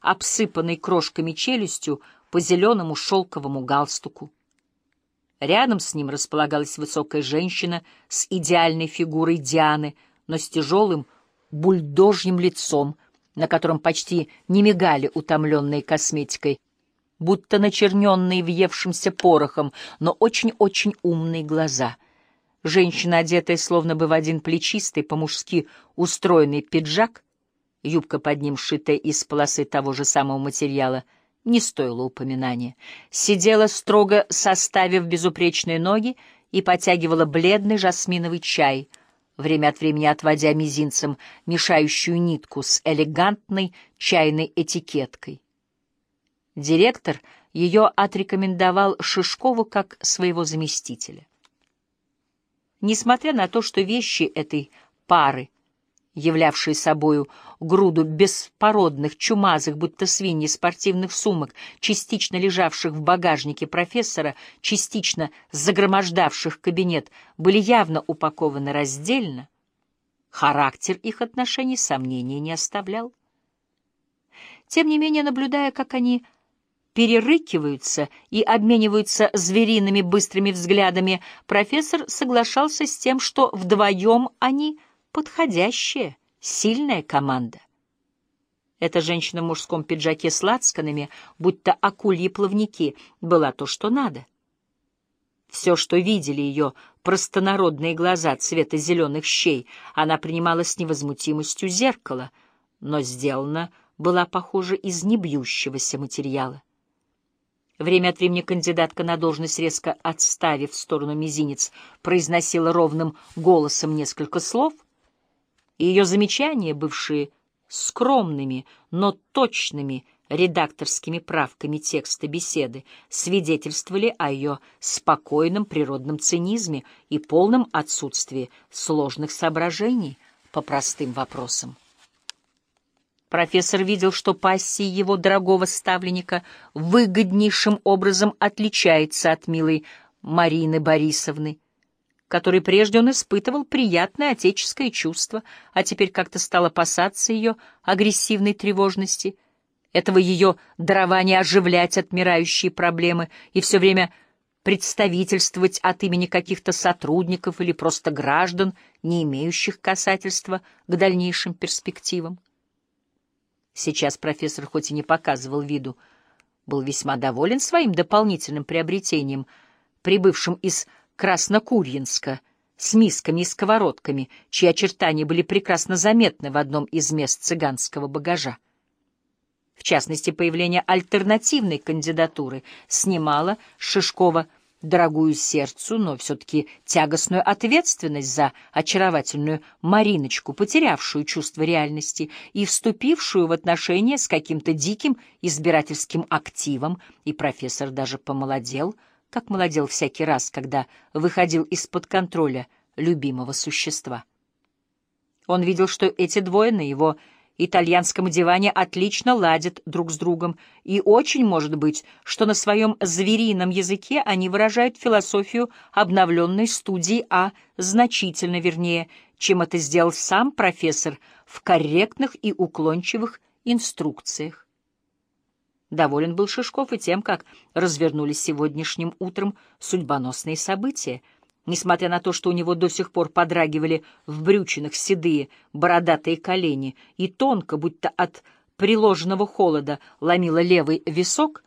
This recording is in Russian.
обсыпанной крошками челюстью по зеленому шелковому галстуку. Рядом с ним располагалась высокая женщина с идеальной фигурой Дианы, но с тяжелым бульдожьим лицом, на котором почти не мигали утомленные косметикой, будто начерненные въевшимся порохом, но очень-очень умные глаза. Женщина, одетая словно бы в один плечистый, по-мужски устроенный пиджак, юбка под ним сшитая из полосы того же самого материала — не стоило упоминания. Сидела строго, составив безупречные ноги, и потягивала бледный жасминовый чай, время от времени отводя мизинцем мешающую нитку с элегантной чайной этикеткой. Директор ее отрекомендовал Шишкову как своего заместителя. Несмотря на то, что вещи этой пары являвшие собою груду беспородных, чумазых, будто свиньи спортивных сумок, частично лежавших в багажнике профессора, частично загромождавших кабинет, были явно упакованы раздельно, характер их отношений сомнений не оставлял. Тем не менее, наблюдая, как они перерыкиваются и обмениваются звериными быстрыми взглядами, профессор соглашался с тем, что вдвоем они — подходящая, сильная команда. Эта женщина в мужском пиджаке с лацканами, будто акульи плавники, была то, что надо. Все, что видели ее простонародные глаза цвета зеленых щей, она принимала с невозмутимостью зеркала, но сделана была, похоже, из небьющегося материала. Время от времени кандидатка на должность, резко отставив в сторону мизинец, произносила ровным голосом несколько слов — и ее замечания, бывшие скромными, но точными редакторскими правками текста беседы, свидетельствовали о ее спокойном природном цинизме и полном отсутствии сложных соображений по простым вопросам. Профессор видел, что пассия его дорогого ставленника выгоднейшим образом отличается от милой Марины Борисовны, которой прежде он испытывал приятное отеческое чувство, а теперь как-то стал опасаться ее агрессивной тревожности, этого ее дарования оживлять отмирающие проблемы и все время представительствовать от имени каких-то сотрудников или просто граждан, не имеющих касательства к дальнейшим перспективам. Сейчас профессор хоть и не показывал виду, был весьма доволен своим дополнительным приобретением, прибывшим из Краснокурьинска с мисками и сковородками, чьи очертания были прекрасно заметны в одном из мест цыганского багажа. В частности, появление альтернативной кандидатуры снимало Шишкова дорогую сердцу, но все-таки тягостную ответственность за очаровательную Мариночку, потерявшую чувство реальности и вступившую в отношения с каким-то диким избирательским активом, и профессор даже помолодел — как молодел всякий раз, когда выходил из-под контроля любимого существа. Он видел, что эти двое на его итальянском диване отлично ладят друг с другом, и очень может быть, что на своем зверином языке они выражают философию обновленной студии А значительно вернее, чем это сделал сам профессор в корректных и уклончивых инструкциях. Доволен был Шишков и тем, как развернулись сегодняшним утром судьбоносные события. Несмотря на то, что у него до сих пор подрагивали в брючинах седые бородатые колени и тонко, будто от приложенного холода, ломило левый висок,